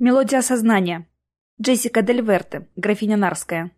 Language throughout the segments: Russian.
Мелодия сознания. Джессика Дель Верте, графиня Нарская.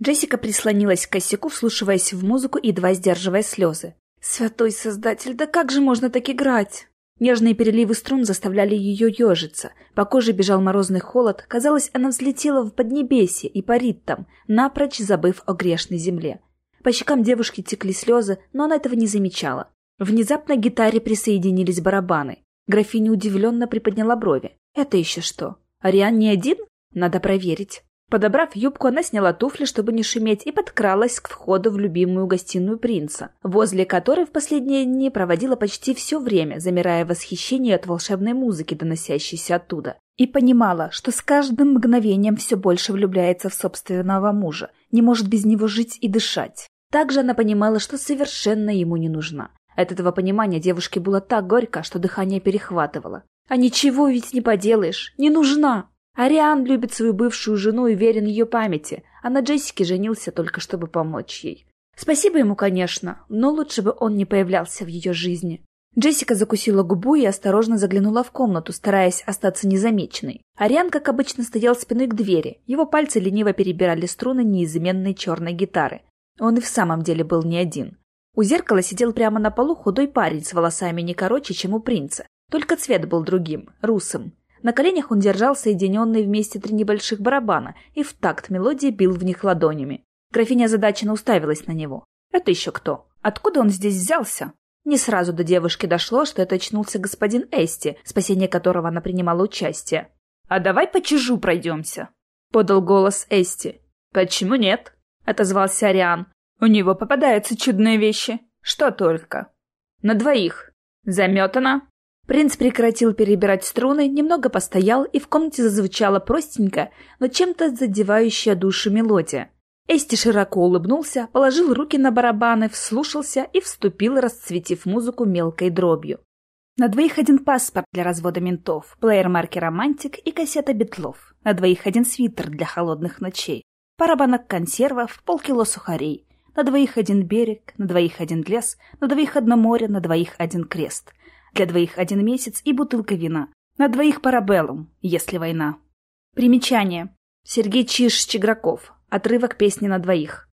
Джессика прислонилась к косяку, вслушиваясь в музыку и едва сдерживая слезы. «Святой Создатель, да как же можно так играть?» Нежные переливы струн заставляли ее ежиться. По коже бежал морозный холод. Казалось, она взлетела в поднебесье и парит там, напрочь забыв о грешной земле. По щекам девушки текли слезы, но она этого не замечала. Внезапно к гитаре присоединились барабаны. Графиня удивленно приподняла брови. «Это еще что? Ариан не один? Надо проверить». Подобрав юбку, она сняла туфли, чтобы не шуметь, и подкралась к входу в любимую гостиную принца, возле которой в последние дни проводила почти все время, замирая в восхищении от волшебной музыки, доносящейся оттуда. И понимала, что с каждым мгновением все больше влюбляется в собственного мужа, не может без него жить и дышать. Также она понимала, что совершенно ему не нужна. От этого понимания девушке было так горько, что дыхание перехватывало. А ничего ведь не поделаешь, не нужна. Ариан любит свою бывшую жену и верен ее памяти, а на Джессике женился только чтобы помочь ей. Спасибо ему, конечно, но лучше бы он не появлялся в ее жизни. Джессика закусила губу и осторожно заглянула в комнату, стараясь остаться незамеченной. Ариан, как обычно, стоял спиной к двери. Его пальцы лениво перебирали струны неизменной черной гитары. Он и в самом деле был не один. У зеркала сидел прямо на полу худой парень с волосами не короче, чем у принца. Только цвет был другим, русым. На коленях он держал соединенные вместе три небольших барабана и в такт мелодии бил в них ладонями. Графиня озадаченно уставилась на него. «Это еще кто? Откуда он здесь взялся?» Не сразу до девушки дошло, что это очнулся господин Эсти, спасение которого она принимала участие. «А давай по чужу пройдемся», — подал голос Эсти. «Почему нет?» — отозвался Ариан. «У него попадаются чудные вещи. Что только?» «На двоих. Заметано?» Принц прекратил перебирать струны, немного постоял, и в комнате зазвучала простенькая, но чем-то задевающая душу мелодия. Эсти широко улыбнулся, положил руки на барабаны, вслушался и вступил, расцветив музыку мелкой дробью. На двоих один паспорт для развода ментов, плеер марки «Романтик» и кассета битлов. На двоих один свитер для холодных ночей. Пара банок консервов, полкило сухарей. На двоих один берег, на двоих один лес, на двоих одно море, на двоих один крест. Для двоих один месяц и бутылка вина. На двоих парабеллум, если война. Примечание. Сергей Чиж-Чиграков. Отрывок песни на двоих.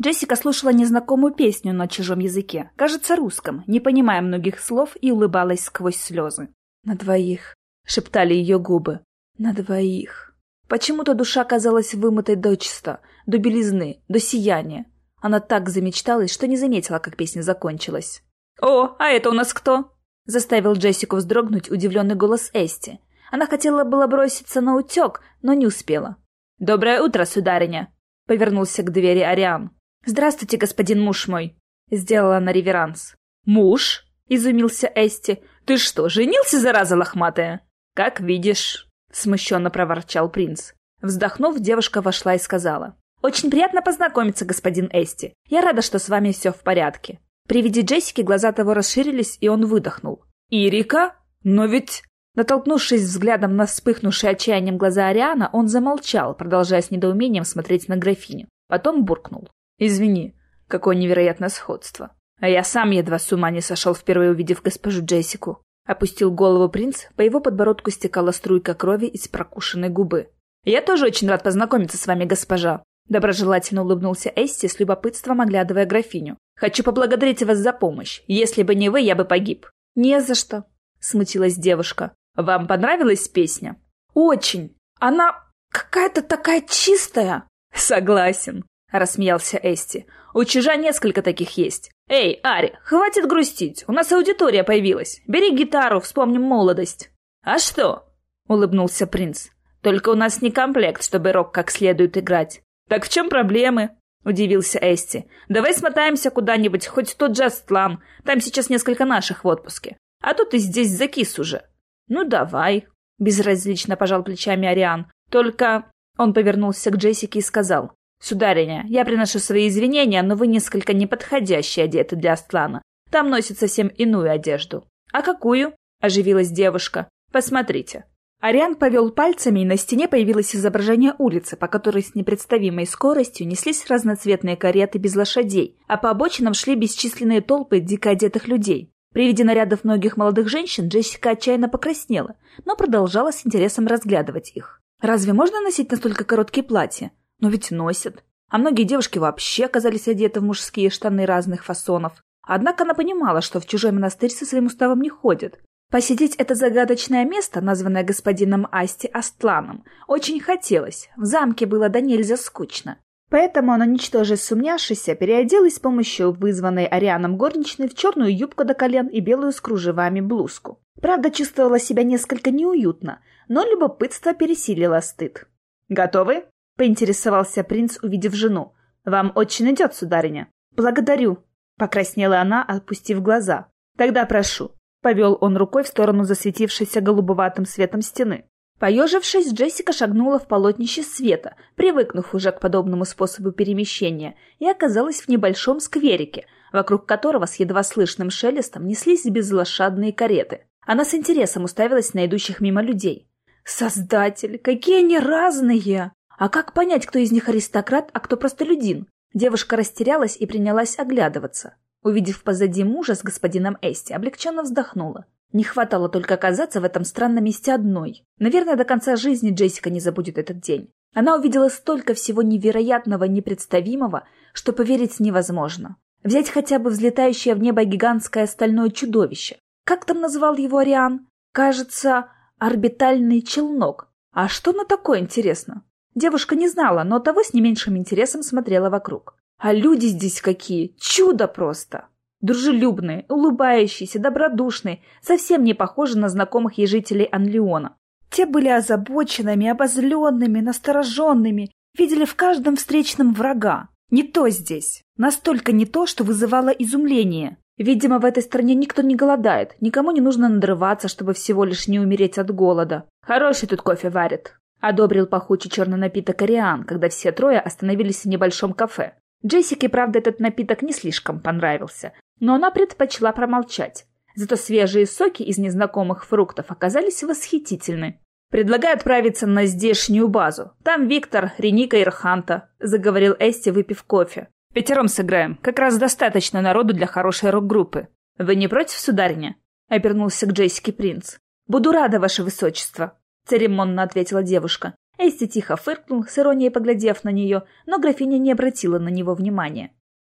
Джессика слушала незнакомую песню на чужом языке, кажется, русском, не понимая многих слов и улыбалась сквозь слезы. «На двоих», — шептали ее губы. «На двоих». Почему-то душа казалась вымытой дочисто, до белизны, до сияния. Она так замечталась, что не заметила, как песня закончилась. «О, а это у нас кто?» Заставил Джессику вздрогнуть удивленный голос Эсти. Она хотела было броситься на утек, но не успела. «Доброе утро, сударыня!» — повернулся к двери Ариан. «Здравствуйте, господин муж мой!» — сделала она реверанс. «Муж?» — изумился Эсти. «Ты что, женился, зараза лохматая?» «Как видишь!» — смущенно проворчал принц. Вздохнув, девушка вошла и сказала. «Очень приятно познакомиться, господин Эсти. Я рада, что с вами все в порядке. При виде Джессики глаза того расширились, и он выдохнул. «Ирика? Но ведь...» Натолкнувшись взглядом на вспыхнувшие отчаянием глаза Ариана, он замолчал, продолжая с недоумением смотреть на графиню. Потом буркнул. «Извини, какое невероятное сходство. А я сам едва с ума не сошел, впервые увидев госпожу Джессику». Опустил голову принц, по его подбородку стекала струйка крови из прокушенной губы. «Я тоже очень рад познакомиться с вами, госпожа. Доброжелательно улыбнулся Эсси с любопытством, оглядывая графиню. «Хочу поблагодарить вас за помощь. Если бы не вы, я бы погиб». «Не за что», — смутилась девушка. «Вам понравилась песня?» «Очень. Она какая-то такая чистая». «Согласен», — рассмеялся Эсти. «У чужа несколько таких есть. Эй, Ари, хватит грустить. У нас аудитория появилась. Бери гитару, вспомним молодость». «А что?» — улыбнулся принц. «Только у нас не комплект, чтобы рок как следует играть. «Так в чем проблемы?» — удивился Эсти. «Давай смотаемся куда-нибудь, хоть в тот же Астлан. Там сейчас несколько наших в отпуске. А то ты здесь закис уже». «Ну, давай», — безразлично пожал плечами Ариан. «Только...» — он повернулся к Джессике и сказал. «Сударыня, я приношу свои извинения, но вы несколько неподходящие одеты для Астлана. Там носят совсем иную одежду». «А какую?» — оживилась девушка. «Посмотрите». Ариан повел пальцами, и на стене появилось изображение улицы, по которой с непредставимой скоростью неслись разноцветные кареты без лошадей, а по обочинам шли бесчисленные толпы дико одетых людей. При виде нарядов многих молодых женщин Джессика отчаянно покраснела, но продолжала с интересом разглядывать их. Разве можно носить настолько короткие платья? Но ведь носят. А многие девушки вообще оказались одеты в мужские штаны разных фасонов. Однако она понимала, что в чужой монастырь со своим уставом не ходит. Посетить это загадочное место, названное господином Асти Астланом, очень хотелось. В замке было до нельзя скучно. Поэтому она, ничтоже сумняшися, переоделась с помощью вызванной Арианом горничной в черную юбку до колен и белую с кружевами блузку. Правда, чувствовала себя несколько неуютно, но любопытство пересилило стыд. «Готовы?» — поинтересовался принц, увидев жену. «Вам очень идет, сударыня». «Благодарю», — покраснела она, опустив глаза. «Тогда прошу». Повел он рукой в сторону засветившейся голубоватым светом стены. Поежившись, Джессика шагнула в полотнище света, привыкнув уже к подобному способу перемещения, и оказалась в небольшом скверике, вокруг которого с едва слышным шелестом неслись безлошадные кареты. Она с интересом уставилась на идущих мимо людей. «Создатель, какие они разные! А как понять, кто из них аристократ, а кто простолюдин?» Девушка растерялась и принялась оглядываться. Увидев позади мужа с господином Эсти, облегченно вздохнула. Не хватало только оказаться в этом странном месте одной. Наверное, до конца жизни Джессика не забудет этот день. Она увидела столько всего невероятного, непредставимого, что поверить невозможно. Взять хотя бы взлетающее в небо гигантское стальное чудовище. Как там назвал его Ариан? Кажется, орбитальный челнок. А что на такое, интересно? Девушка не знала, но того с не меньшим интересом смотрела вокруг. А люди здесь какие! Чудо просто! Дружелюбные, улыбающиеся, добродушные, совсем не похожи на знакомых ей жителей Анлиона. Те были озабоченными, обозленными, настороженными, видели в каждом встречном врага. Не то здесь. Настолько не то, что вызывало изумление. Видимо, в этой стране никто не голодает, никому не нужно надрываться, чтобы всего лишь не умереть от голода. Хороший тут кофе варит. Одобрил пахучий черный напиток Ариан, когда все трое остановились в небольшом кафе. Джессике, правда, этот напиток не слишком понравился, но она предпочла промолчать. Зато свежие соки из незнакомых фруктов оказались восхитительны. «Предлагаю отправиться на здешнюю базу. Там Виктор, Реника и Рханта», — заговорил Эсти, выпив кофе. «Пятером сыграем. Как раз достаточно народу для хорошей рок-группы. Вы не против, сударыня?» — обернулся к Джессике принц. «Буду рада, ваше высочество», — церемонно ответила девушка. Эсти тихо фыркнул, с иронией поглядев на нее, но графиня не обратила на него внимания.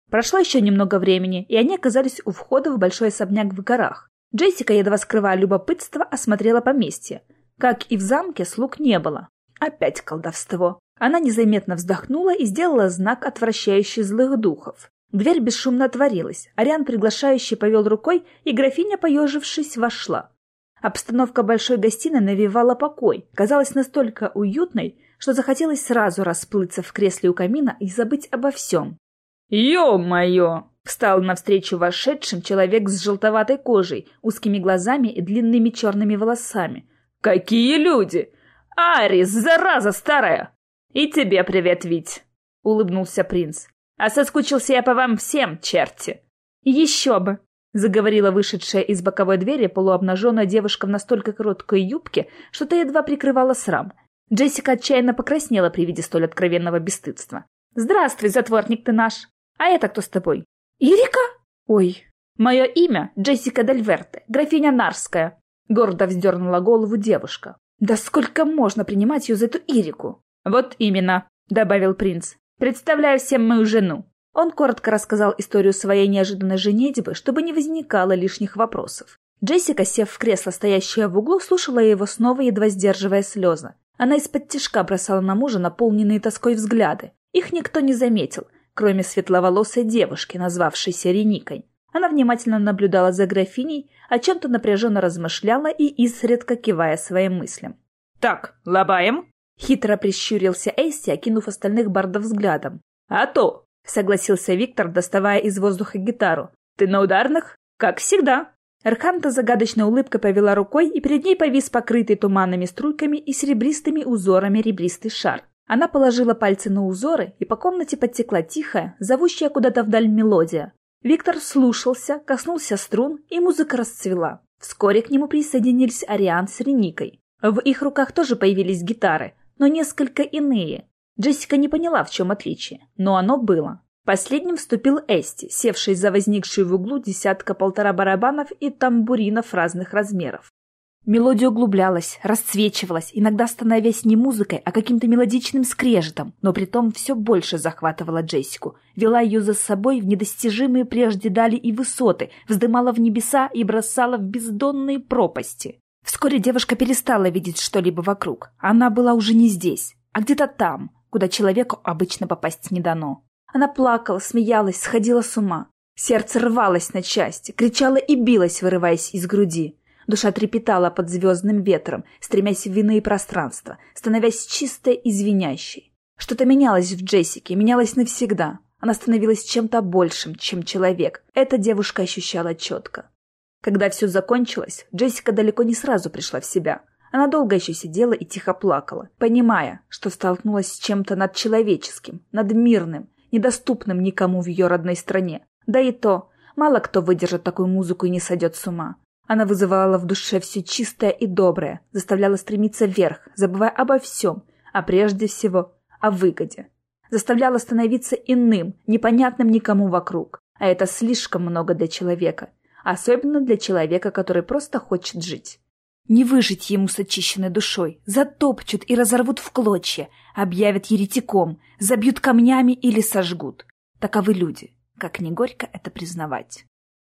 Прошло еще немного времени, и они оказались у входа в большой особняк в горах. Джессика, едва скрывая любопытство, осмотрела поместье. Как и в замке, слуг не было. Опять колдовство. Она незаметно вздохнула и сделала знак, отвращающий злых духов. Дверь бесшумно отворилась. Ариан приглашающий повел рукой, и графиня, поежившись, вошла. Обстановка большой гостиной навевала покой, казалась настолько уютной, что захотелось сразу расплыться в кресле у камина и забыть обо всем. «Ё-моё!» — встал навстречу вошедшим человек с желтоватой кожей, узкими глазами и длинными черными волосами. «Какие люди! Арис, зараза старая!» «И тебе привет, Вить!» — улыбнулся принц. «А соскучился я по вам всем, черти!» «Еще бы!» — заговорила вышедшая из боковой двери полуобнаженная девушка в настолько короткой юбке, что та едва прикрывала срам. Джессика отчаянно покраснела при виде столь откровенного бесстыдства. «Здравствуй, затворник ты наш!» А это кто с тобой? Ирика? Ой, мое имя Джессика Дельверте, графиня Нарская. Гордо вздернула голову девушка. Да сколько можно принимать ее за эту Ирику? Вот именно, добавил принц. Представляю всем мою жену. Он коротко рассказал историю своей неожиданной женитьбы, чтобы не возникало лишних вопросов. Джессика, сев в кресло, стоящее в углу, слушала его снова, едва сдерживая слезы. Она из-под тишка бросала на мужа наполненные тоской взгляды. Их никто не заметил, кроме светловолосой девушки, назвавшейся Реникой. Она внимательно наблюдала за графиней, о чем-то напряженно размышляла и изредка кивая своим мыслям. «Так, лобаем?» — хитро прищурился Эйси, окинув остальных бардов взглядом. «А то!» — согласился Виктор, доставая из воздуха гитару. «Ты на ударных? Как всегда!» Арханта загадочной улыбкой повела рукой, и перед ней повис покрытый туманными струйками и серебристыми узорами ребристый шар. Она положила пальцы на узоры, и по комнате подтекла тихая, зовущая куда-то вдаль мелодия. Виктор слушался, коснулся струн, и музыка расцвела. Вскоре к нему присоединились Ариан с Реникой. В их руках тоже появились гитары, но несколько иные. Джессика не поняла, в чем отличие, но оно было. Последним вступил Эсти, севший за возникший в углу десятка-полтора барабанов и тамбуринов разных размеров. Мелодия углублялась, расцвечивалась, иногда становясь не музыкой, а каким-то мелодичным скрежетом, но притом все больше захватывала Джессику, вела ее за собой в недостижимые прежде дали и высоты, вздымала в небеса и бросала в бездонные пропасти. Вскоре девушка перестала видеть что-либо вокруг. Она была уже не здесь, а где-то там, куда человеку обычно попасть не дано. Она плакала, смеялась, сходила с ума. Сердце рвалось на части, кричало и билось, вырываясь из груди. Душа трепетала под звездным ветром, стремясь в иные пространства, становясь чистой и звенящей. Что-то менялось в Джессике, менялось навсегда. Она становилась чем-то большим, чем человек. Эта девушка ощущала четко. Когда все закончилось, Джессика далеко не сразу пришла в себя. Она долго еще сидела и тихо плакала, понимая, что столкнулась с чем-то надчеловеческим, надмирным, недоступным никому в ее родной стране. Да и то, мало кто выдержит такую музыку и не сойдет с ума. Она вызывала в душе все чистое и доброе, заставляла стремиться вверх, забывая обо всем, а прежде всего о выгоде. Заставляла становиться иным, непонятным никому вокруг. А это слишком много для человека. Особенно для человека, который просто хочет жить. Не выжить ему с очищенной душой, затопчут и разорвут в клочья, объявят еретиком, забьют камнями или сожгут. Таковы люди, как не горько это признавать.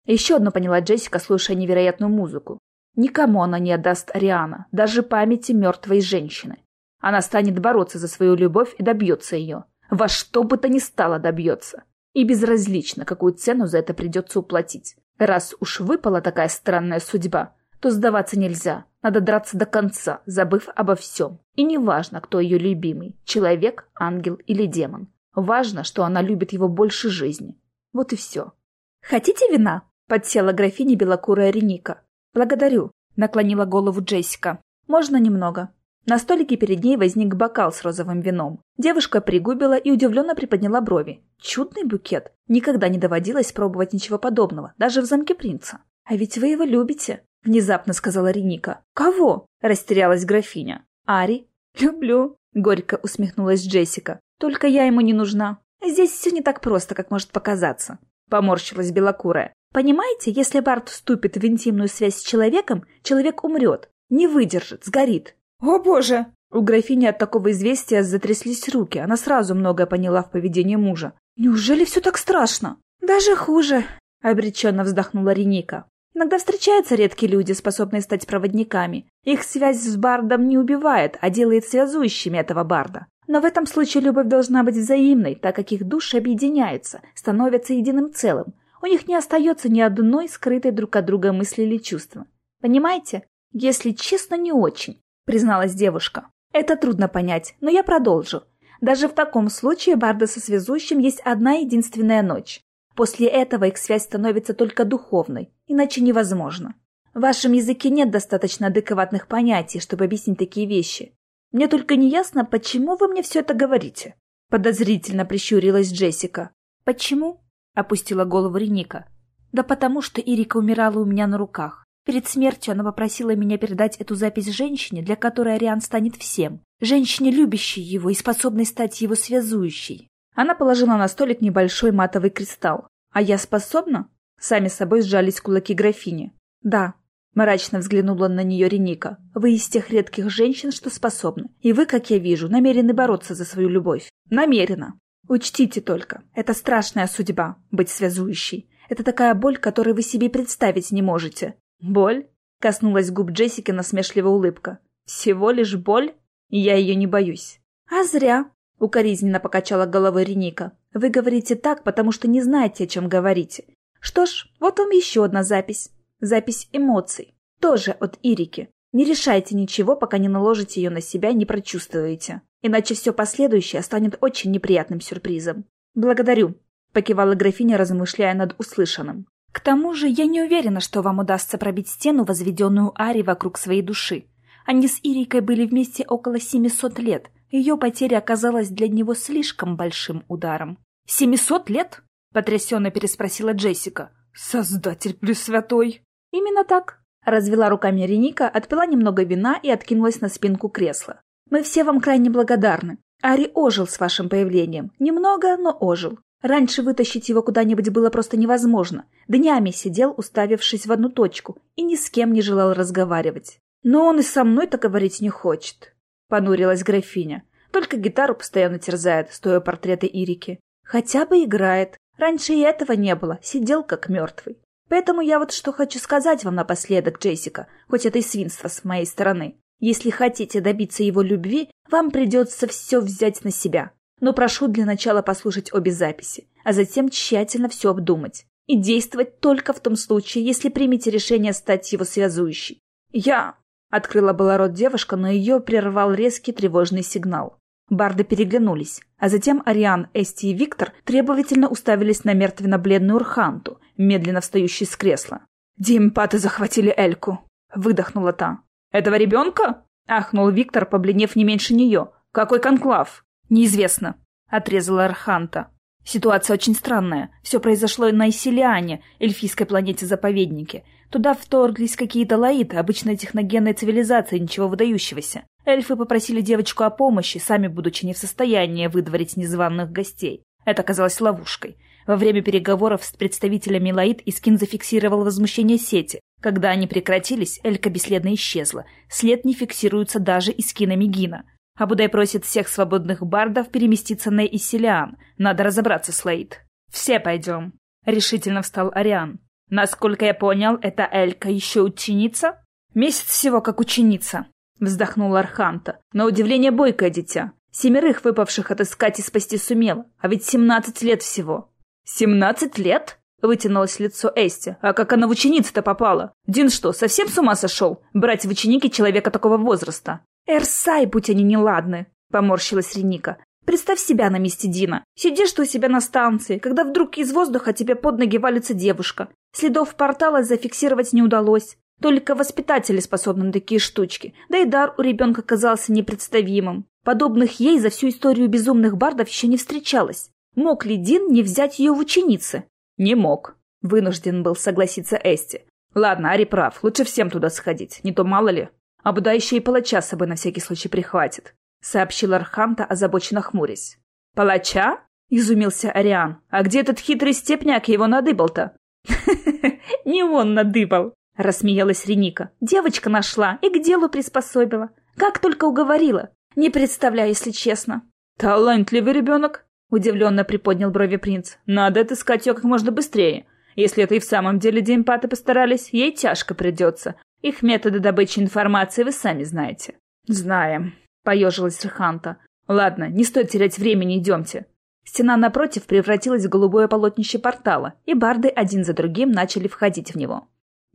Еще одно поняла Джессика, слушая невероятную музыку. Никому она не отдаст Ариана, даже памяти мертвой женщины. Она станет бороться за свою любовь и добьется ее. Во что бы то ни стало добьется. И безразлично, какую цену за это придется уплатить. Раз уж выпала такая странная судьба, то сдаваться нельзя. Надо драться до конца, забыв обо всем. И не важно, кто ее любимый – человек, ангел или демон. Важно, что она любит его больше жизни. Вот и все. «Хотите вина?» – подсела графиня белокурая Реника. «Благодарю», – наклонила голову Джессика. «Можно немного?» На столике перед ней возник бокал с розовым вином. Девушка пригубила и удивленно приподняла брови. Чудный букет. Никогда не доводилось пробовать ничего подобного, даже в замке принца. «А ведь вы его любите», — внезапно сказала Реника. «Кого?» — растерялась графиня. «Ари». «Люблю», — горько усмехнулась Джессика. «Только я ему не нужна. Здесь все не так просто, как может показаться», — поморщилась белокурая. «Понимаете, если Барт вступит в интимную связь с человеком, человек умрет, не выдержит, сгорит». «О боже!» У графини от такого известия затряслись руки. Она сразу многое поняла в поведении мужа. «Неужели все так страшно?» «Даже хуже», — обреченно вздохнула Реника. Иногда встречаются редкие люди, способные стать проводниками. Их связь с бардом не убивает, а делает связующими этого барда. Но в этом случае любовь должна быть взаимной, так как их души объединяются, становятся единым целым. У них не остается ни одной скрытой друг от друга мысли или чувства. Понимаете? Если честно, не очень, призналась девушка. Это трудно понять, но я продолжу. Даже в таком случае барда со связующим есть одна единственная ночь. После этого их связь становится только духовной, иначе невозможно. В вашем языке нет достаточно адекватных понятий, чтобы объяснить такие вещи. Мне только не ясно, почему вы мне все это говорите?» Подозрительно прищурилась Джессика. «Почему?» — опустила голову Реника. «Да потому что Ирика умирала у меня на руках. Перед смертью она попросила меня передать эту запись женщине, для которой Ариан станет всем. Женщине, любящей его и способной стать его связующей. Она положила на столик небольшой матовый кристалл. «А я способна?» Сами собой сжались кулаки графини. «Да», — мрачно взглянула на нее Реника. «Вы из тех редких женщин, что способны. И вы, как я вижу, намерены бороться за свою любовь. Намеренно. Учтите только, это страшная судьба — быть связующей. Это такая боль, которую вы себе представить не можете». «Боль?» — коснулась губ Джессики насмешливая улыбка. «Всего лишь боль? Я ее не боюсь». «А зря», — укоризненно покачала головой Реника. «Вы говорите так, потому что не знаете, о чем говорите. Что ж, вот вам еще одна запись. Запись эмоций. Тоже от Ирики. Не решайте ничего, пока не наложите ее на себя и не прочувствуете. Иначе все последующее станет очень неприятным сюрпризом. Благодарю», — покивала графиня, размышляя над услышанным. «К тому же я не уверена, что вам удастся пробить стену, возведенную Ари вокруг своей души. Они с Ирикой были вместе около 700 лет, ее потеря оказалась для него слишком большим ударом. «Семисот лет?» — потрясенно переспросила Джессика. «Создатель плюс святой!» «Именно так!» — развела руками Реника, отпила немного вина и откинулась на спинку кресла. «Мы все вам крайне благодарны. Ари ожил с вашим появлением. Немного, но ожил. Раньше вытащить его куда-нибудь было просто невозможно. Днями сидел, уставившись в одну точку, и ни с кем не желал разговаривать. «Но он и со мной-то говорить не хочет», — понурилась графиня. «Только гитару постоянно терзает, стоя портреты Ирики. Хотя бы играет. Раньше и этого не было, сидел как мертвый. Поэтому я вот что хочу сказать вам напоследок, Джессика, хоть это и свинство с моей стороны. Если хотите добиться его любви, вам придется все взять на себя. Но прошу для начала послушать обе записи, а затем тщательно все обдумать. И действовать только в том случае, если примете решение стать его связующей. Я... Открыла была рот девушка, но ее прервал резкий тревожный сигнал. Барды переглянулись, а затем Ариан, Эсти и Виктор требовательно уставились на мертвенно-бледную Урханту, медленно встающую с кресла. «Димпаты захватили Эльку!» — выдохнула та. «Этого ребенка?» — ахнул Виктор, побледнев не меньше нее. «Какой конклав?» «Неизвестно», — отрезала Арханта. «Ситуация очень странная. Все произошло на Исилиане, эльфийской планете-заповеднике. Туда вторглись какие-то лаиты, обычная техногенная цивилизация, ничего выдающегося. Эльфы попросили девочку о помощи, сами будучи не в состоянии выдворить незваных гостей. Это оказалось ловушкой. Во время переговоров с представителями Лаид Искин зафиксировал возмущение сети. Когда они прекратились, Элька бесследно исчезла. След не фиксируется даже Искинами Гина. Абудай просит всех свободных бардов переместиться на Исилиан. Надо разобраться с Лаид. «Все пойдем», — решительно встал Ариан. «Насколько я понял, эта Элька еще ученица?» «Месяц всего как ученица», — вздохнула Арханта. «На удивление бойкое дитя. Семерых выпавших отыскать и спасти сумела, а ведь семнадцать лет всего. «Семнадцать лет?» — вытянулось лицо Эсти. «А как она в ученицу-то попала? Дин что, совсем с ума сошел? Брать в ученики человека такого возраста?» «Эрсай, будь они неладны!» — поморщилась Реника. «Представь себя на месте Дина. Сидишь ты у себя на станции, когда вдруг из воздуха тебе под ноги валится девушка. Следов портала зафиксировать не удалось. Только воспитатели способны на такие штучки, да и дар у ребенка казался непредставимым. Подобных ей за всю историю безумных бардов еще не встречалось. Мог ли Дин не взять ее в ученицы? Не мог. Вынужден был согласиться Эсти. Ладно, Ари прав, лучше всем туда сходить, не то мало ли. А Буда еще и палача с собой на всякий случай прихватит, сообщил Архамта, озабоченно хмурясь. Палача? Изумился Ариан. А где этот хитрый степняк его надыбал-то? Не он надыбал, рассмеялась Реника. Девочка нашла и к делу приспособила. Как только уговорила. Не представляю, если честно. Талантливый ребенок, Удивленно приподнял брови принц. «Надо отыскать ее как можно быстрее. Если это и в самом деле демпаты постарались, ей тяжко придется. Их методы добычи информации вы сами знаете». «Знаем», — поежилась Раханта. «Ладно, не стоит терять времени, идемте». Стена напротив превратилась в голубое полотнище портала, и барды один за другим начали входить в него.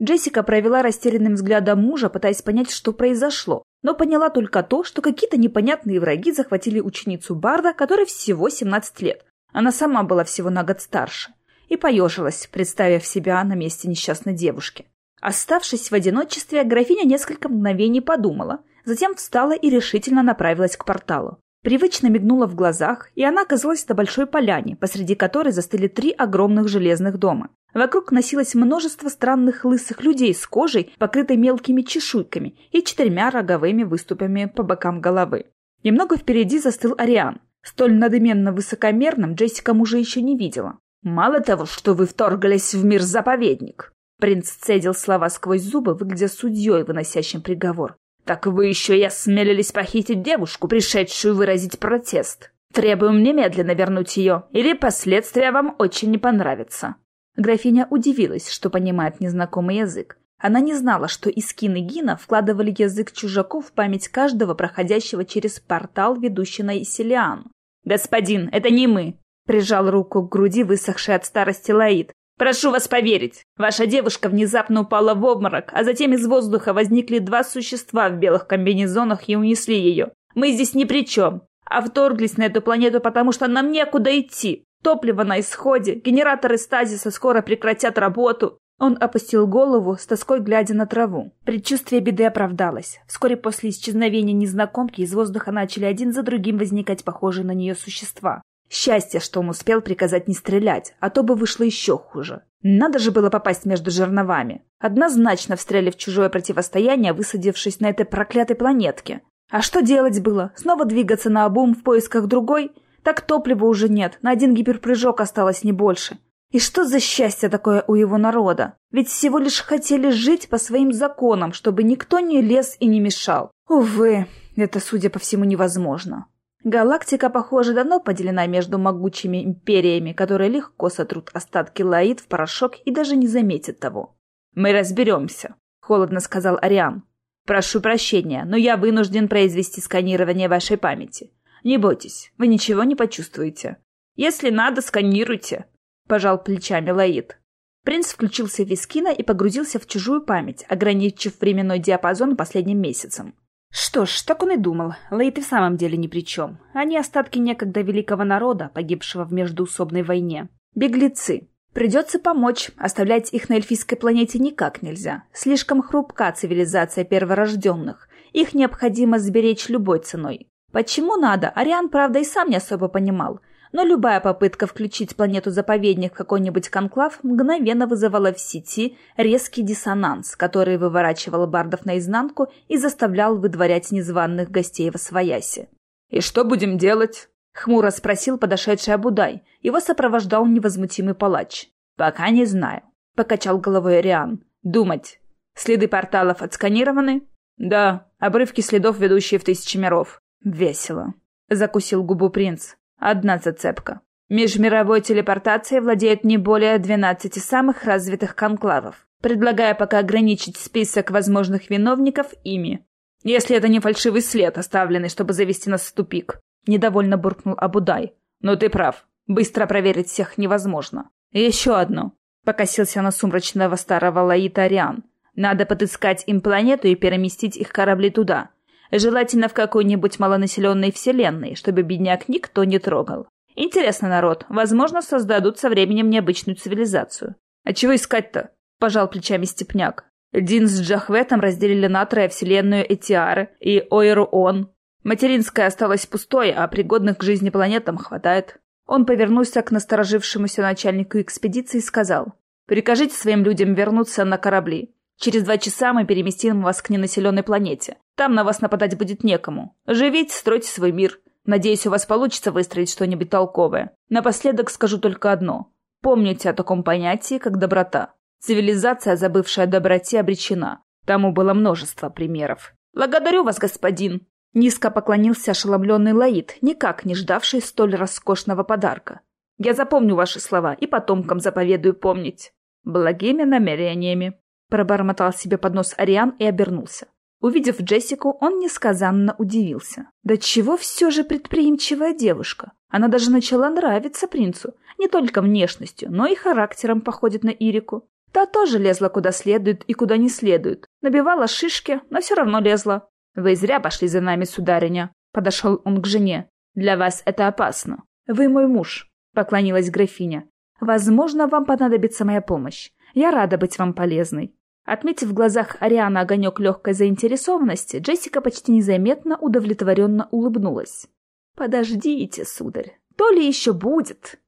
Джессика провела растерянным взглядом мужа, пытаясь понять, что произошло, но поняла только то, что какие-то непонятные враги захватили ученицу Барда, которой всего 17 лет. Она сама была всего на год старше. И поежилась, представив себя на месте несчастной девушки. Оставшись в одиночестве, графиня несколько мгновений подумала, затем встала и решительно направилась к порталу. Привычно мигнула в глазах, и она оказалась на большой поляне, посреди которой застыли три огромных железных дома. Вокруг носилось множество странных лысых людей с кожей, покрытой мелкими чешуйками и четырьмя роговыми выступами по бокам головы. Немного впереди застыл Ариан. Столь надыменно высокомерным Джессика мужа еще не видела. «Мало того, что вы вторглись в мир-заповедник», принц цедил слова сквозь зубы, выглядя судьей, выносящим приговор. «Так вы еще и осмелились похитить девушку, пришедшую выразить протест. Требуем немедленно вернуть ее, или последствия вам очень не понравятся». Графиня удивилась, что понимает незнакомый язык. Она не знала, что Искин и Гина вкладывали язык чужаков в память каждого, проходящего через портал, ведущий на Исилиан. «Господин, это не мы!» — прижал руку к груди, высохший от старости Лаид. «Прошу вас поверить! Ваша девушка внезапно упала в обморок, а затем из воздуха возникли два существа в белых комбинезонах и унесли ее. Мы здесь ни при чем, а вторглись на эту планету, потому что нам некуда идти. Топливо на исходе, генераторы стазиса скоро прекратят работу. Он опустил голову, с тоской глядя на траву. Предчувствие беды оправдалось. Вскоре после исчезновения незнакомки из воздуха начали один за другим возникать похожие на нее существа. Счастье, что он успел приказать не стрелять, а то бы вышло еще хуже. Надо же было попасть между жерновами. Однозначно встряли в чужое противостояние, высадившись на этой проклятой планетке. А что делать было? Снова двигаться на обум в поисках другой? Так топлива уже нет, на один гиперпрыжок осталось не больше. И что за счастье такое у его народа? Ведь всего лишь хотели жить по своим законам, чтобы никто не лез и не мешал. Увы, это, судя по всему, невозможно. Галактика, похоже, давно поделена между могучими империями, которые легко сотрут остатки Лаид в порошок и даже не заметят того. «Мы разберемся», — холодно сказал Ариан. «Прошу прощения, но я вынужден произвести сканирование вашей памяти. Не бойтесь, вы ничего не почувствуете. Если надо, сканируйте», — пожал плечами Лаид. Принц включился в Вискина и погрузился в чужую память, ограничив временной диапазон последним месяцем. Что ж, так он и думал. Лейт и в самом деле ни при чем. Они остатки некогда великого народа, погибшего в междуусобной войне. Беглецы. Придется помочь. Оставлять их на эльфийской планете никак нельзя. Слишком хрупка цивилизация перворожденных. Их необходимо сберечь любой ценой. Почему надо, Ариан, правда, и сам не особо понимал но любая попытка включить планету-заповедник в какой-нибудь конклав мгновенно вызывала в сети резкий диссонанс, который выворачивал бардов наизнанку и заставлял выдворять незваных гостей во свояси. «И что будем делать?» — хмуро спросил подошедший Абудай. Его сопровождал невозмутимый палач. «Пока не знаю», — покачал головой Ариан. «Думать. Следы порталов отсканированы?» «Да, обрывки следов, ведущие в тысячи миров». «Весело», — закусил губу принц. Одна зацепка. Межмировой телепортацией владеет не более 12 самых развитых конклавов, предлагая пока ограничить список возможных виновников ими. Если это не фальшивый след, оставленный, чтобы завести нас в тупик. Недовольно буркнул Абудай. Но ты прав. Быстро проверить всех невозможно. И еще одно. Покосился на сумрачного старого Лаита Ариан. Надо подыскать им планету и переместить их корабли туда. Желательно в какой-нибудь малонаселенной вселенной, чтобы бедняк никто не трогал. Интересно, народ, возможно, создадут со временем необычную цивилизацию. А чего искать-то? Пожал плечами Степняк. Дин с Джахветом разделили на трое вселенную Этиары и Ойру-Он. Материнская осталась пустой, а пригодных к жизни планетам хватает. Он повернулся к насторожившемуся начальнику экспедиции и сказал. «Прикажите своим людям вернуться на корабли. Через два часа мы переместим вас к ненаселенной планете. Там на вас нападать будет некому. Живите, стройте свой мир. Надеюсь, у вас получится выстроить что-нибудь толковое. Напоследок скажу только одно. Помните о таком понятии, как доброта. Цивилизация, забывшая о доброте, обречена. Тому было множество примеров. «Благодарю вас, господин!» Низко поклонился ошеломленный Лаид, никак не ждавший столь роскошного подарка. «Я запомню ваши слова и потомкам заповедую помнить. Благими намерениями!» Пробормотал себе под нос Ариан и обернулся. Увидев Джессику, он несказанно удивился. Да чего все же предприимчивая девушка? Она даже начала нравиться принцу. Не только внешностью, но и характером походит на Ирику. Та тоже лезла куда следует и куда не следует. Набивала шишки, но все равно лезла. «Вы зря пошли за нами, сударыня», — подошел он к жене. «Для вас это опасно. Вы мой муж», — поклонилась графиня. «Возможно, вам понадобится моя помощь. Я рада быть вам полезной». Отметив в глазах Ариана огонек легкой заинтересованности, Джессика почти незаметно удовлетворенно улыбнулась. «Подождите, сударь, то ли еще будет!»